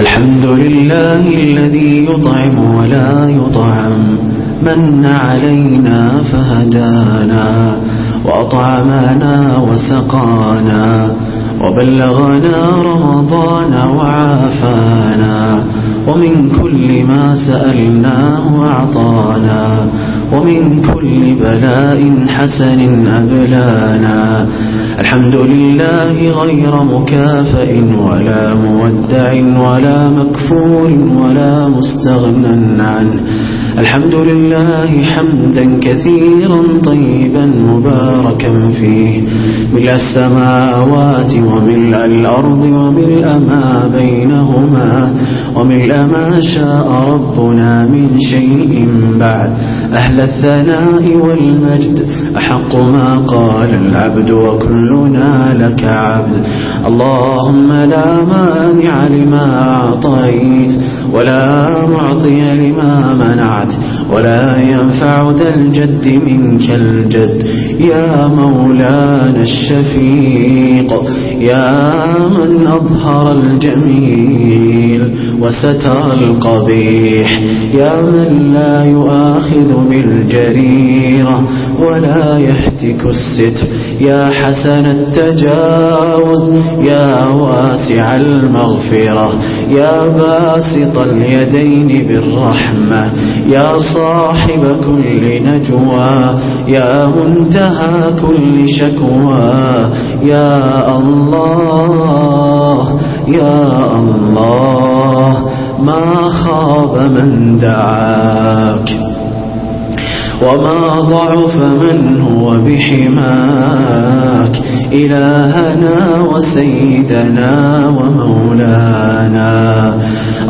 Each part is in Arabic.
الحمد لله الذي يطعم ولا يطعم من علينا فهدانا وأطعمنا وسقانا وبلغنا رمضان وعافانا ومن كل ما سألناه أعطانا ومن كل بلاء حسن أبلانا الحمد لله غير مكافئ ولا مودع ولا مكفور ولا مستغنى عنه الحمد لله حمدا كثيرا طيبا مباركا فيه ملء السماوات وملء الأرض وملء ما بينهما وملء ما شاء ربنا من شيء بعد أهل الثناء والمجد أحق ما قال العبد وكلنا لك عبد اللهم لا مانع لما أعطيت ولا معطي ولا ينفع ذا الجد منك الجد. يا مولانا الشفيق يا من أظهر الجميل وستر القبيح. يا من لا يؤاخذ بالجريرة ولا يهتك الستر. يا حسن التجاوز يا واسع المغفرة. يا باسط اليدين بالرحمة يا صاحب كل نجوى يا منتهى كل شكوى يا الله يا الله ما خاب من دعاك. وما ضعف من هو بحماك إلهنا وسيدنا ومولانا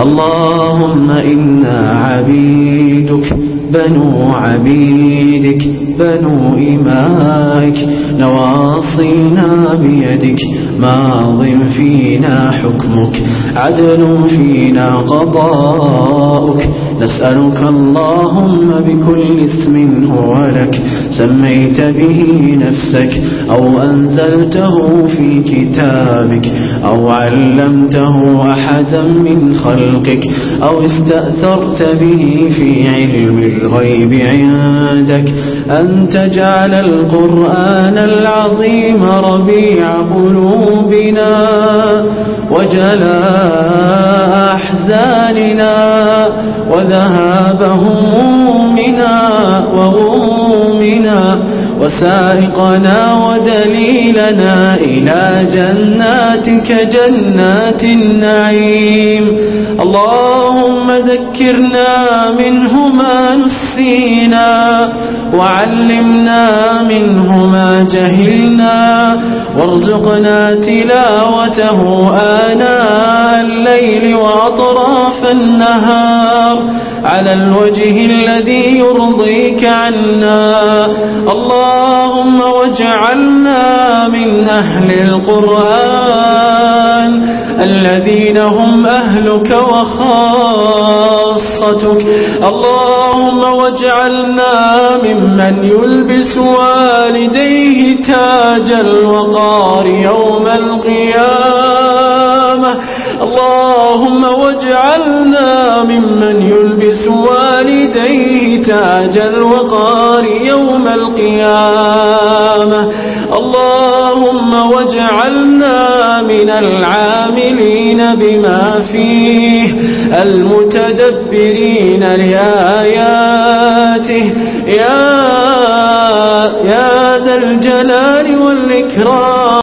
اللهم إنا عبيدك بنو عبيدك بنو إمائك نواصينا بيدك ماض فينا حكمك عدل فينا قضاؤك نسألك اللهم بكل اسم هو لك سميت به نفسك أو أنزلته في كتابك أو علمته أحدا من خلقك أو استأثرت به في علم الغيب عندك أن تجعل القرآن العظيم ربيع قلوبنا وجلاء أحزاننا وذهاب همومنا وسائقنا ودليلنا إلى جناتك جنات النعيم. اللهم ذكرنا منهما نسينا وعلمنا منهما جهلنا وارزقنا تلاوته آنام الليل وأطراف النهار على الوجه الذي يرضيك عنا. اللهم واجعلنا من أهل القرآن الذين هم أهلك وخاصتك. اللهم واجعلنا ممن يلبس والديه تاج الوقار يوم القيامة. اللهم واجعلنا ممن يلبس والديه تاج الوقار يوم القيامة. اللهم واجعلنا من العاملين بما فيه المتدبرين لآياته. يا, يا ذا الجلال والإكرام.